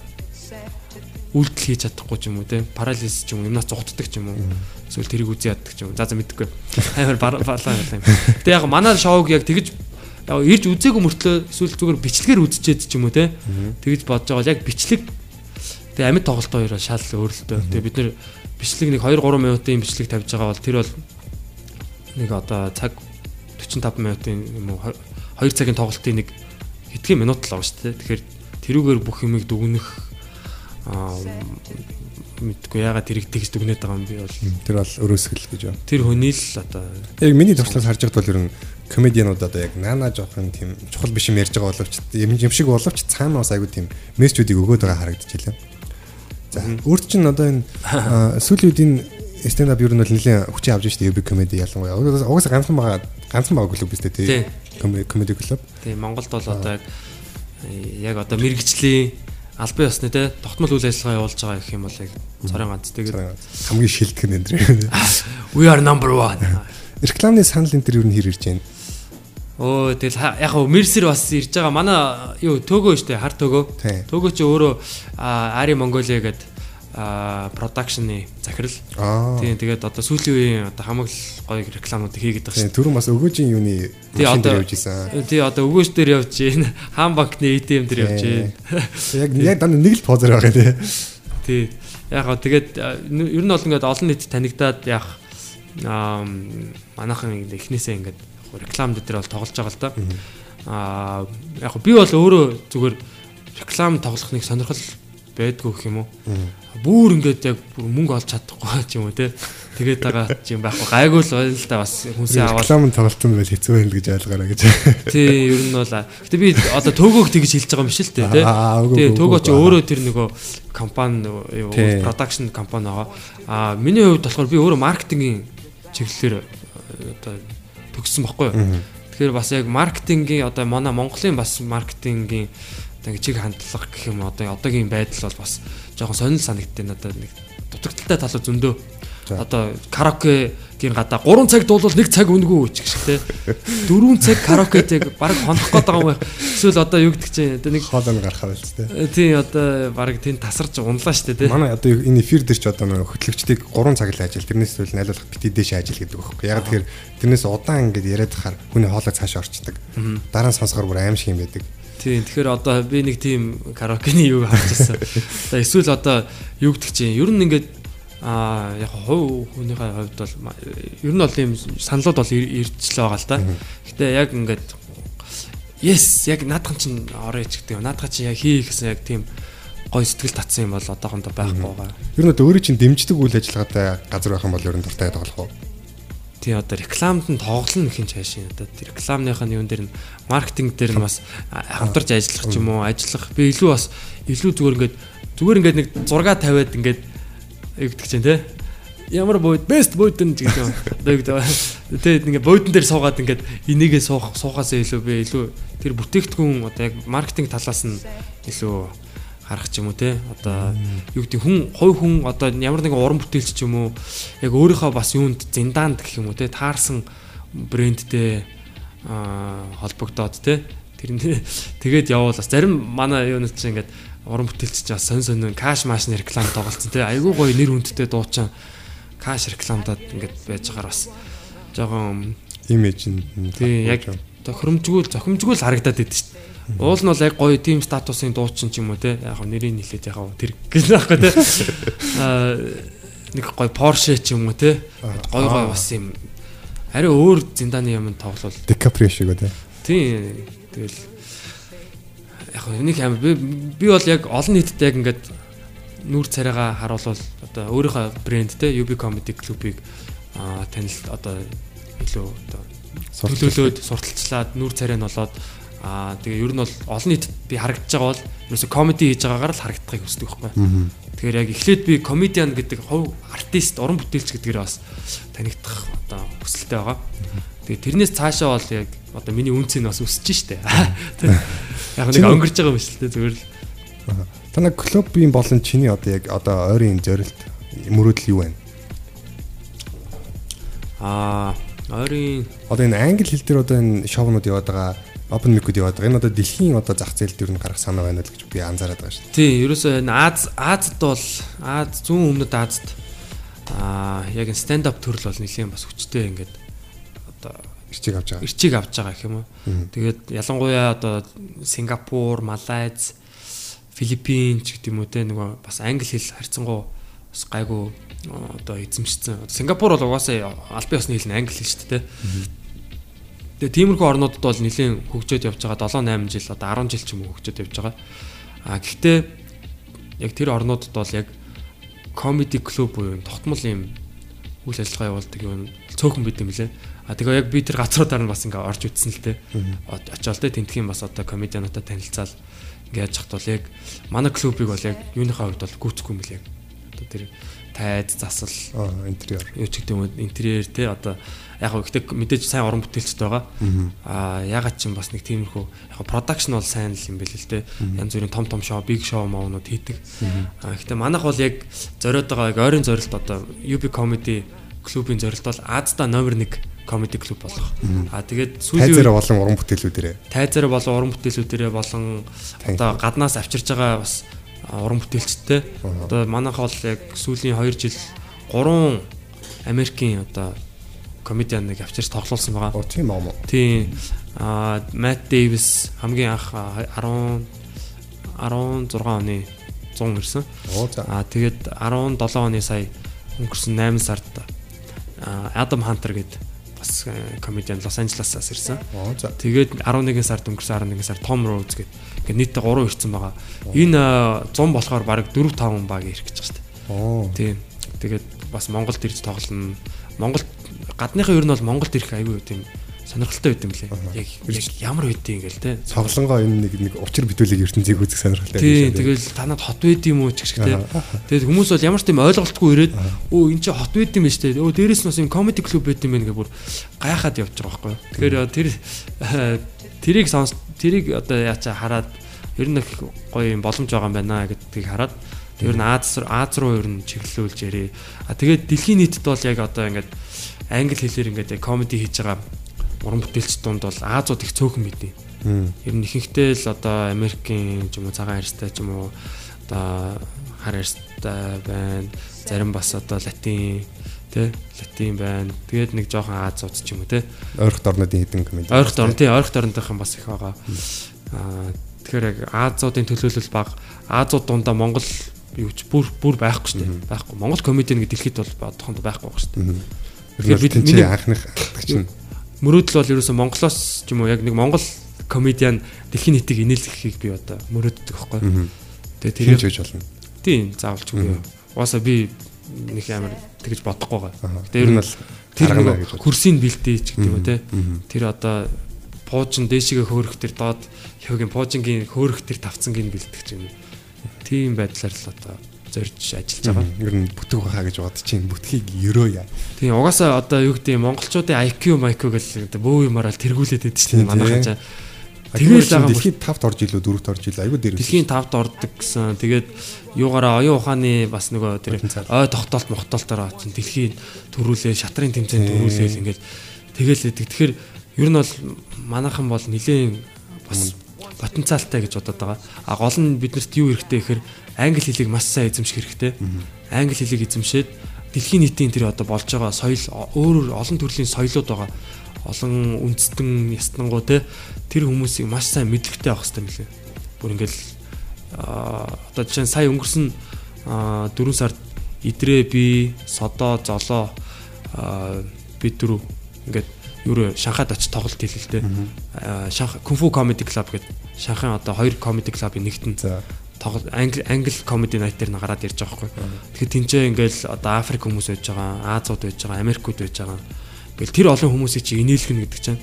үйлдэл хийж чадахгүй ч юм уу те парализ ч юм уу юмнаас зугтдаг ч юм уу эсвэл тэрийг үзий яддаг ч юм за за мэдхгүй амар барлаа юм. Гэтэ яг манай шоуг яг тэгж яг ирж үзээгүй мөртлөө эсвэл зүгээр бичлэгээр үзчихэд ч юм уу те тэгж бодож байгаа бол яг бичлэг тэгээ амьд тоглолтоо хоёроо шал өөрлөлтөө. Тэгээ бид нэр бичлэг нэг 2 3 минутын бичлэг тавьж байгаа бол тэр бол нэг одоо цаг 45 минутын юм уу 2 цагийн тоглолтын нэг хэдхэн минут л байгаа шүү дээ. Тэгэхээр тэрүүгээр бүх юмыг дүгнэх мэдгүй ягаад тэрийг тэгж дүгнээд байгаа юм би бол тэр бол өрөөсгөл гэж байна. Тэр хүний л одоо яг миний туршлаас харж байгаад бол ер нь комедианууд одоо яг наана жоохон тийм чухал биш юм ярьж байгаа боловч юм юм шиг боловч цаана бас айгүй тийм мессежүүдийг өгөөд байгаа харагдчихлаа. За өөрт чинь одоо энэ сүүлийн үед энэ stand up ер нь бол нэлийн хүчин авч штэ UB comedy ялангуяа. Угаасаа ганцхан байгаа ганцхан байгаа клуб биз дээ тий. Comedy club. Тий Монголд бол одоо яг яг одоо мэрэгчлийн албан ёсны те тогтмол үйл ажиллагаа явуулж байгаа гэх юм бол яг цорын ганц тэгээд хамгийн шилдэг нь энэ дэр. We are number 1. Рекламны санал энэ төр ер нь хэр ирж байна? Өө тэгэл яг хөө мерсер бас ирж байгаа. Манай юу төгөө штэ хар төгөө. Төгөө чи өөрөө Ари Монголиа гэдэг а продакшны захирал. Тийм тэгээд одоо сүүлийн үеийн одоо хамаг гоё рекламууд хийгээд байгаа шүү. Түрүүн бас өгөөжийн юуны машин дээр явж исэн. Тий одоо өгөөж дээр явж гин хаан банкны ATM дээр явж гин. Яг яг дандаа нэг л позер байгаа тий. Тий. Яг гоо тэгээд ер нь бол ингээд олон нийт танигдаад яг аа манайхан эхнээсээ ингээд реклам дээр бол тоглож байгаа л да. Аа яг би бол өөрөө зүгээр реклам тоглохныг сонирхол байдгүй гэх юм уу. Бүүр ингээд яг мөнгө олж чадахгүй ч юм уу те. Тэгээд байгаа юм байхгүй. Гайгүй л байна л да бас хүнсээ аваад. Рекламын тоглолтын байл хэцүү байл гэж ойлгоорой гэж. Тий, ер нь бол. Гэтэ би одоо төгөөг тэгж хэлж байгаа юм биш л те. Тий, төгөө чи өөрөө тэр нөгөө компани продакшн компани байгаа. Аа миний хувьд болохоор би өөрөө маркетингийн чиглэлээр одоо төгссөн байхгүй юу. Тэгэхээр бас яг маркетингийн одоо манай Монголын бас маркетингийн одоо чиг хандлага гэх юм одоо одоогийн байдал бол бас жоохон сонир санагдтыг надад нэг дутагдaltaй тал зөндөө одоо караокегийн гадаа 3 цаг дуулвал 1 цаг үнгүй ч гэх те 4 цаг караокетыг баг хонох гээд байгаа юм байх эсвэл одоо юу гэдэг чинь одоо нэг хоолой гарахаа байл те э, тий одоо баг тэнд тасарч унлаа штэ те манай одоо энэ эфир дээр ч одоо нэг хөтлөгчдийг 3 цаг л ажил тэрнээс зүйл найлуулах бити дэш ажил гэдэг байхгүй. Яг тэгэхээр тэрнээс удаан ингээд яриад хахаар хүний хоолой цааш орчдөг. Дараа нь сонсохоор бүр аим шиг юм байдаг. Тийм тэгэхээр одоо би нэг тийм караокены юу харж ирсэн. Одоо эсвэл одоо юу гэдэг чинь ер нь ингээд аа яг хувь хүнийхээ хувьд бол ер нь бол ийм саналуд бол ирдчлээ байгаа л да. Гэтэ яг ингээд yes яг наадхан чинь орё ч гэдэг. Наадхан чинь яг хий гэсэн яг тийм гой сэтгэл татсан юм бол одоохондоо байхгүй байгаа. Ер нь өөрөө чинь дэмждэг үйл ажиллагаатай газар байх юм бол ер нь дуртай байдаг болох уу? тий одоо рекламад нь тоглоно гэхин цаашийн одоо рекламных нь юун дээр нь маркетинг дээр нь бас хамтарч ажиллах ч юм уу ажиллах би илүү бас илүү зүгээр ингээд зүгээр ингээд нэг зураг тавиад ингээд гэдэг чинь те ямар бод best бодон гэдэг одоо юу гэдэг те ингээд бодон дээр суугаад ингээд энийгээ суух суухаасаа илүү би илүү тэр бүтээгдэхүүн одоо яг маркетинг талаас нь илүү харах ч юм уу те одоо юу гэдэг хүн хой хүн одоо ямар нэгэн уран бүтээлч ч юм уу яг өөрийнхөө бас юунд зиндаанд гэх юм уу те таарсан брэндтэй холбогдоод те тэр тэгээд явуул бас. Зарим манай юунууд чинь ингээд уран бүтээлч бас сонь сонь каш машны реклам тоглолцсон те айгүй гоё нэр хүндтэй дуучин каш рекламдаад ингээд байж байгаа бас жоохон имиж нь тий яг тохиромжгүй зохимжгүй л харагдаад идэв шүү дээ Уул нь бол яг гоё тим статусын дуучин ч юм уу те яг нэрийг нилээд яг тэр гэж байхгүй те аа нэг гоё Porsche ч юм уу те гоё гоё бас юм. Арай өөр зиндааны юм тоглол. DiCaprio шиг үү те тий тэгэл яг нэг амар би би бол яг олон нийтэд яг ингээд нүүр царайгаа харуулвал одоо өөрийнхөө брэнд те UB Comedy Club-ыг танил одоо илүү одоо төлөөлөөд сурталчлаад нүүр царай нь болоод Аа тэгээ ер нь бол олон нийтэд би харагдаж байгаа бол ерөөсө комеди хийж байгаагаар л харагдахыг хүсдэг байхгүй. Тэгэхээр яг эхлээд би комедиан гэдэг хов артист, уран бүтээлч гэдгээр бас танигдах одоо хүсэлтэй байгаа. Тэгээ тэрнээс цаашаа бол яг одоо миний үнц нь бас өсөж штэ. Яг нэг өнгөрч байгаа юм шүү дээ зүгээр л. Танай клубын болон чиний одоо яг одоо ойрын зорилт мөрөөдөл юу байна? Аа ойрын одоо энэ англи хэл дээр одоо энэ шоунууд яваад байгаа open mic-уд яваад байгаа. Энэ одоо дэлхийн одоо зах зээлд юу н гарах санаа байна л гэж би анзаараад байгаа шүү дээ. Тийм, ерөөсөө энэ Аз Азад бол Аз зүүн өмнөд Азад аа яг stand up төрөл бол нэлийн бас хүчтэй ингээд одоо ирчиг авч байгаа. Ирчиг авч байгаа гэх юм уу. Тэгээд ялангуяа одоо Сингапур, Малайз, Филиппин ч гэдэг юм уу те нөгөө бас англи хэл харьцангуй бас гайгүй одоо эзэмшсэн. Сингапур бол угаасаа албан ёсны хэл нь англи хэл шүү дээ. Тэгээ тиймэрхүү орнуудад бол нэлийн хөгжөөд явж байгаа 7 8 жил одоо 10 жил ч юм уу хөгжөөд явж байгаа. А гэхдээ яг тэр орнуудад бол яг comedy club буюу тогтмол юм үйл ажиллагаа явуулдаг юм цөөхөн бид юм лээ. А тэгээ яг би тэр газруудаар нь бас ингээ орж үтсэн л те. Очоод те тентхийн бас одоо комедиануудаа танилцаал ингээ яж хат бол яг манай клубыг бол яг юуныхаа хувьд бол гүцэхгүй юм лээ. Одоо тэр тайд засал интерьер юу ч гэдэг юм интерьер те одоо яг гоо ихтэй мэдээж сайн уран бүтээлчд байгаа. Аа ягаад ч юм бас нэг тиймэрхүү яг продакшн бол сайн л юм бэл л те. Янз бүрийн том том шоу, big show маунууд хийдэг. Аа ихтэй манайх бол яг зориод байгаа яг ойрын зорилт одоо UB comedy клубын зорилт бол Азда номер 1 comedy клуб болох. Аа тэгээд сүүлийн тайзараа болон уран бүтээлүүдэрээ тайзараа болон уран бүтээлүүдэрээ болон одоо гаднаас авчирж байгаа бас уран бүтээлчтэй. Одоо манайхаа бол яг сүүлийн 2 жил 3 Америкийн одоо комедианыг авчирч тоглуулсан байгаа. Оо тийм аа. Тийм. Аа Matt Davis хамгийн анх 10 16 оны 100 ирсэн. Аа тэгээд 17 оны сая өнгөрсөн 8 сард Адам Хантер гэдэг бас комедиан Лос Анжелесаас ирсэн. Тэгээд 11 сард өнгөрсөн 11 сард Том Роуз гэдэг ингээд нийтдээ 3 ирсэн байгаа. Энэ 100 болохоор бараг 4 5 баг ирэх гэж байгаа шүү дээ. Оо. Тийм. Тэгээд бас Монголд ирж тоглоно. Монголд гадныхаа ер нь бол Монголд ирэх аюу тийм сонирхолтой байт юм лээ. Яг яг ямар байдیں ингээл те. Цоглонгоо энэ нэг нэг учир битүүлэг ертөнцийг үзэх сонирхолтой Тийм тэгэл танад хот байд юм уу ч гэх шиг те. Тэгээд хүмүүс бол ямар ч тийм ойлголтгүй ирээд өө эн чи хот байд юм биш те. Өө дээрэс нь бас юм комеди клуб байд юм байна гэх бүр гайхаад явж байгаа байхгүй. Тэгэхээр тэр тэрийг сонс тэрийг одоо яачаа хараад ер нь гоё юм боломж байгаа юм байна гэдгийг хараад ер нь Аз Аз руу ер нь чиглэлүүлж ярээ. А тэгээд дэлхийн нийтэд бол яг одоо ингээд англи хэлээр ингээд яг комеди хийж байгаа уран бүтээлч дунд бол Азууд их цөөхөн мэдээ. Ер нь ихэнхдээ л одоо Америкийн ч юм уу цагаан арьстай ч юм уу одоо хар арьстай байна. Зарим бас одоо латин тэ латин байна. Тэгээд нэг жоохон Азууд ч юм уу тэ. Ойрхот орнуудын хэдэн комеди. Ойрхот орн тий ойрхот орнуудынхан бас их байгаа. Аа тэгэхээр яг Азуудын төлөөлөл баг Азууд дундаа Монгол юу ч бүр бүр байхгүй шүү дээ. Байхгүй. Монгол комедиан гэдэг дэлхийд бол бодохонд байхгүй байх шүү дээ. Тэгэхээр бид миний анхных чинь мөрөөдөл бол ерөөсөө Монголоос ч юм уу яг нэг Монгол комедиан дэлхийн нийтийг инээлгэхийг би одоо мөрөөддөг байхгүй. Тэгээ тэр хийж болно. Тийм заавалч үгүй. Угаасаа би нэг амар тэгж бодохгүй байгаа. Гэтэ ер нь бол тэр нэг хөрсийг бэлдээ ч гэдэг юм те. Тэр одоо пуужин дээшгээ хөөрөх тэр доод хөвгийн пуужингийн хөөрөх тэр тавцангийн ч юм. Тийм байдлаар л одоо зорж ажиллаж байгаа. Ер нь бүтэх байхаа гэж бодож чинь бүтхийг ерөөе. Тийм угаасаа одоо юу гэдэг монголчуудын IQ MIQ гэл бөө юмараа тэргүүлээд байдаг шүү дээ манайхаа чаа. Тэгэл байгаа дэлхийн 5-т орж илүү 4-т орж илүү айгүй дээр. Дэлхийн 5-т ордог гэсэн. Тэгээд юугаараа оюун ухааны бас нөгөө тэр ой тогтоолт мохтоолтоор чинь дэлхийн төрүүлээ шатрын тэмцээнд төрүүлээл ингээл тэгэл идэг. Тэгэхээр ер нь бол манайхан бол нилийн бас потенциалтай гэж бодоод байгаа. А гол нь биднэрт юу хэрэгтэй гэхээр англи хэлийг маш сайн эзэмших хэрэгтэй. Англи хэлийг эзэмшээд дэлхийн нийтийн тэр одоо болж байгаа соёл өөр олон төрлийн соёлууд байгаа. Олон үндэстэн ястангуу те тэр хүмүүсийг маш сайн мэдлэгтэй авах хэрэгтэй мөлий. Бүр ингээл одоо жишээ нь сая өнгөрсөн 4 сард идрээ би содоо золоо бид дөрөв ингээд юу Шанхайд очиж тоглолт хийлээ л дээ. Шанхай Кунфу Comedy Club гэдэг Шанхай одоо хоёр comedy club-ын нэгтэн англи англи comedy night дээр гараад ирж байгаа хгүй. Тэгэхээр тэнцээ ингээл одоо Африк хүмүүс байж байгаа, Азууд байж байгаа, Америкууд байж байгаа. Ингээл тэр олон хүмүүсийг чи инээлгэн гэдэг чинь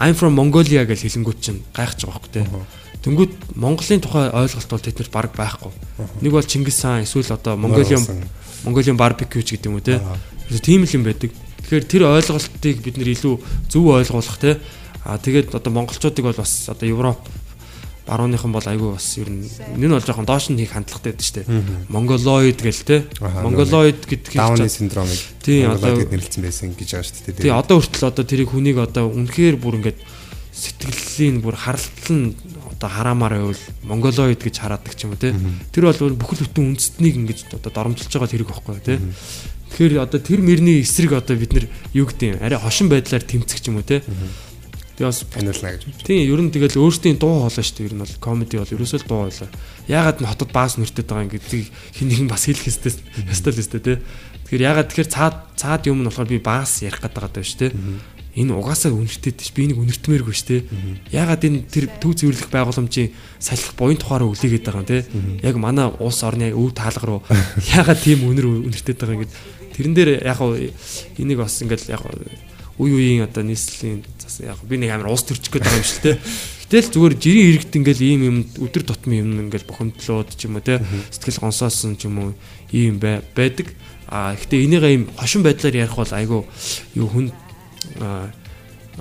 I'm from Mongolia гэж хэлэнгүүт чинь гайхаж байгаа хгүй те. Тэнгүүд Монголын тухай ойлголт бол тэднэрт баг байхгүй. Нэг бол Чингис хаан эсвэл одоо Mongolian Mongolian barbecue ч гэдэг юм уу те. Тийм л юм байдаг. Тэгэхээр тэр ойлголтыг бид нэр илүү зөв ойлгуулах те. А тэгээд одоо монголчуудыг бол бас одоо Европ барууныхан бол айгүй бас ер нь энэ нь бол жоохон доош нь хийх хандлагатай байдаг шүү дээ. Монголоид гэл те. Монголоид гэдэг Дауны синдромыг тий одоо нэрлэлсэн байсан гэж байгаа шүү дээ. Тий одоо хүртэл одоо тэрийг хүнийг одоо үнэхээр бүр ингээд сэтгэлийн бүр харалтал нь одоо хараамаар байвал монголоид гэж хараадаг ч юм уу те. Тэр бол бүхэл бүтэн үндэстнийг ингэж одоо доромжилж байгаа тэрэг байхгүй те. Тэгэхээр одоо тэр мөрний эсрэг одоо бид нар юу гэдэг юм арай хошин байдлаар тэмцэх ч юм уу те. Тэгээ бас таниулна гэж байна. Тийм, ер нь тэгэл өөртөө дуу хоолой шүү дээ. Ер нь бол комеди бол ерөөсөө л дуу хоолой. Яагаад н хотод баас нүртэд байгаа юм гэдгийг хин нэгэн бас хэлэх хэвээр хэвээр л өстэй тий. Тэгэхээр яагаад тэгэхээр цаад цаад юм нь болохоор би баас ярих гэдэг байгаа шүү дээ. Энэ угаасаа үнэртэй тийш би нэг үнэртмээргүй шүү дээ. Яагаад энэ тэр төв зөвөрлөх байгууламжийн салхи буян тухаараа үлээгээд байгаа юм тий. Яг манай улс орны өв таалга руу яагаад тийм үнэр үнэртэй байгаа юм гэд тэрэн дээр яг энийг бас ингээл яг үе үеийн одоо нийслэлийн яг би нэг амар уус төрчих гээд байгаа юм шүү дээ. Гэтэл зүгээр жирийн иргэд ингээл ийм юм өдөр тутмын юм ингээл бухимдлууд ч юм уу те сэтгэл гонсоосон ч юм уу ийм байдаг. А гэхдээ энийгээ ийм хошин байдлаар ярих бол айгүй юу хүн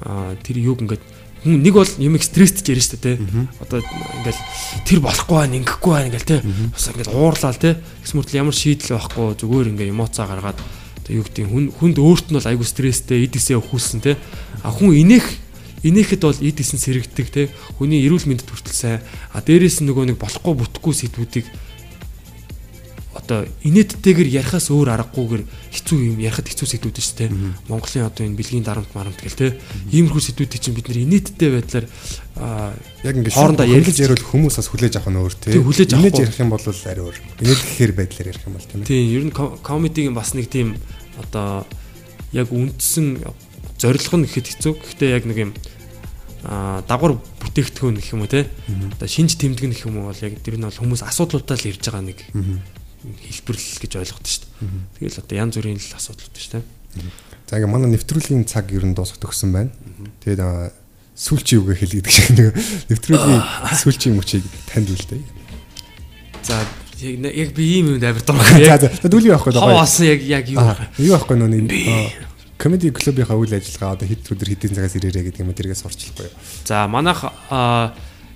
а тэр юг ингээд хүн нэг бол юм стресстэй шүү дээ те. Одоо ингээл тэр болохгүй байна, ингэхгүй байна ингээл те. Бас ингээл уурлаа те. Гэс мөртл ямар шийдэл байхгүй зүгээр ингээ эмоцаа гаргаад юу гэдэг хүн хүнд өөрт нь бол айгүй стресстэй эдгсээ өхүүлсэн те. А хүн инех инехэд бол эд исэн сэрэгдэг те. Хүний эрүүл мэндэд хүртэл сайн а дээрээс нь нөгөө нэг болохгүй бүтэхгүй сэдвүүдийг одоо инээдтэйгэр ярихаас өөр аргагүйгээр хэцүү юм ярихад хэцүү сэдвүүд шүү дээ. Монголын одоо энэ бэлгийн дарамт марамт гэл те. Иймэрхүү сэдвүүдийг чинь бид нэр инээдтэй байдлаар яг ингээд хоорондоо ярилж ярил хүмүүс бас хүлээж авах нь өөр те. Хүлээж авах ярих юм бол арай өөр. Инээлгэхээр байдлаар ярих юм бол тийм ээ. Тийм, ер нь комедигийн бас нэг тийм одоо яг үндсэн зорилго нь ихэд хэцүү. Гэхдээ яг нэг юм а дагвар бүтээгдэхүүн гэх юм уу те. Одоо шинж тэмдэг гэх юм уу бол яг тэр нь бол хүмүүс асуудлуудаа л ирж байгаа нэг хэлбэрлэл гэж ойлгоод шүү дээ. Тэгэл одоо янз бүрийн л асуудлууд шүү дээ. За ингээ манай нэвтрүүлгийн цаг ер нь дуусах төгсөн байна. Тэгээд сүүлчийн үгээ хэл гэдэг шиг нэг нэвтрүүлгийн сүүлчийн мөчийг танд үлдээ. За яг би ийм юм амар дуртай. За за дүүл юу авахгүй даа. Хаваасан яг яг юу авах. Юу авахгүй нөө комеди клубийнхаа үйл ажиллагаа одоо хэд өдөр хэдийн цагаас ирээрээ гэдэг юм тэргээс орчлохгүй юу. За манайх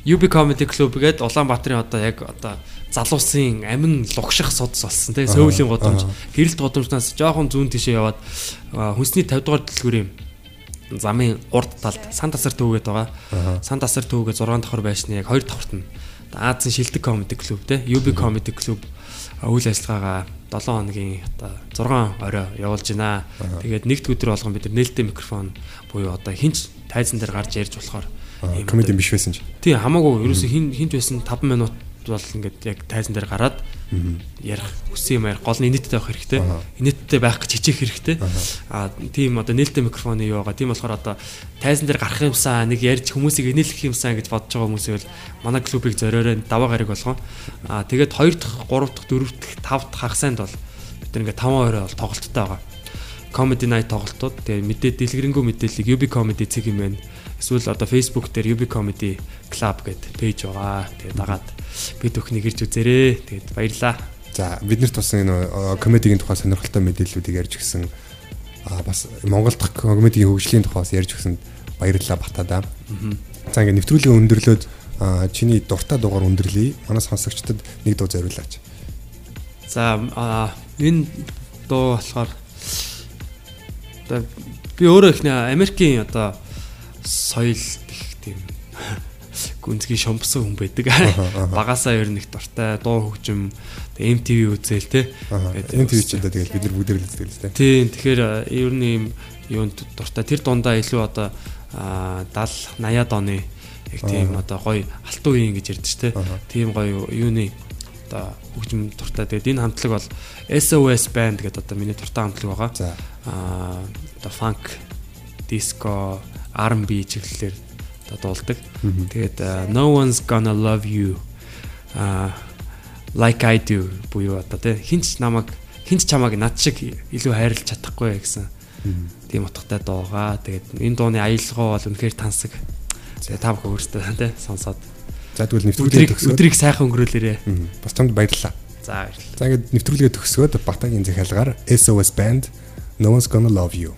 UB Comedy Club гэдэг Улаанбаатарын одоо яг одоо залуусын амин лугших судас болсон тийм сөүлийн годомж гэрэлт годомжнаас жоохон зүүн тишээ яваад хүнсний 50 дугаар дэлгүүрийн замын урд талд сан тасар төвгээд байгаа. Сан тасар төвгээ 6 давхар байшны яг 2 давхарт нь Азийн шилдэг комеди клуб те UB Comedy Club үйл ажиллагаагаа 7 хоногийн одоо 6 орой явуулж байна. Тэгээд нэгд өдөр болгон бид нээлттэй микрофон буюу одоо хинч тайзан дээр гарч ярьж болохоор комеди биш байсан ч. Тий хамаагүй ерөөсө хин хинч байсан 5 минут бол ингээд яг тайзан дээр гараад ярих хүссэн юм ярих гол нь инээдтэй байх хэрэгтэй. Инээдтэй байх гэж хичээх хэрэгтэй. Аа тийм одоо нээлттэй микрофоны юу байгаа. Тийм болохоор одоо тайзан дээр гарах юмсан нэг ярьж хүмүүсийг инээлгэх юмсан гэж бодож байгаа хүмүүс бол манай клубыг зориороо даваа гараг болгоо. Аа тэгээд 2 дахь, 3 дахь, 4 дахь, 5 дахь хагасанд бол бид нэг 5 орой бол тоглолттой байгаа. Comedy Night тоглолтууд тэгээд мэдээ дэлгэрэнгүй мэдээллийг UB Comedy цэг юм байна. Эсвэл одоо Facebook дээр UB Comedy Club гэдэг пэйж байгаа. Тэгээд дагаад бид бүхнийг ирж үзээрэй. Тэгээд баярлаа. За биднэрт бас энэ комедигийн тухай сонирхолтой мэдээллүүдийг ярьж гисэн а бас Монгол дахь комедигийн хөгжлийн тухай бас ярьж гисэн баярлалаа батадаа. За ингээд нэвтрүүлгийн өндөрлөөд чиний дуртай дугаар өндөрлөе. Манай сонсогчдод нэг дуу зориулаач. За энэ дуу болохоор одоо би өөрөө ихнэ Америкийн одоо соёл гэх тийм гүнзгий шомбсон хүн байдаг. Багасаа ер нь их дуртай, дуу хөгжим, MTV үзэл те. MTV ч одоо тэгэл бид нар бүгд л үздэг л те. Тийм, тэгэхээр ер нь юм юунд дуртай. Тэр дундаа илүү одоо 70 80-аад оны яг тийм одоо гоё алтан үеийн гэж ярьдэж те. Тийм гоё юуны одоо хөгжим дуртай. Тэгээд энэ хамтлаг бол SOS band гэдэг одоо миний дуртай хамтлаг байгаа. Аа одоо funk, disco, R&B чиглэлээр дуулдаг. Тэгээд no one's gonna love you uh like I do буюу одоо тий хинч намайг хинч чамайг над шиг илүү хайрлаж чадахгүй гэсэн тийм утгатай дуугаа. Тэгээд энэ дууны аялалгоо бол үнэхээр тансаг. Тэгээд та бүхэн өөрсдөө тий сонсоод За тэгвэл нэвтрүүлгээ төгсгөө. Өдрийг сайхан өнгөрөөлөөрэй. Бас чамд баярлалаа. За баярлалаа. За ингээд нэвтрүүлгээ төгсгөөд Батагийн захиалгаар SOS band No one's gonna love you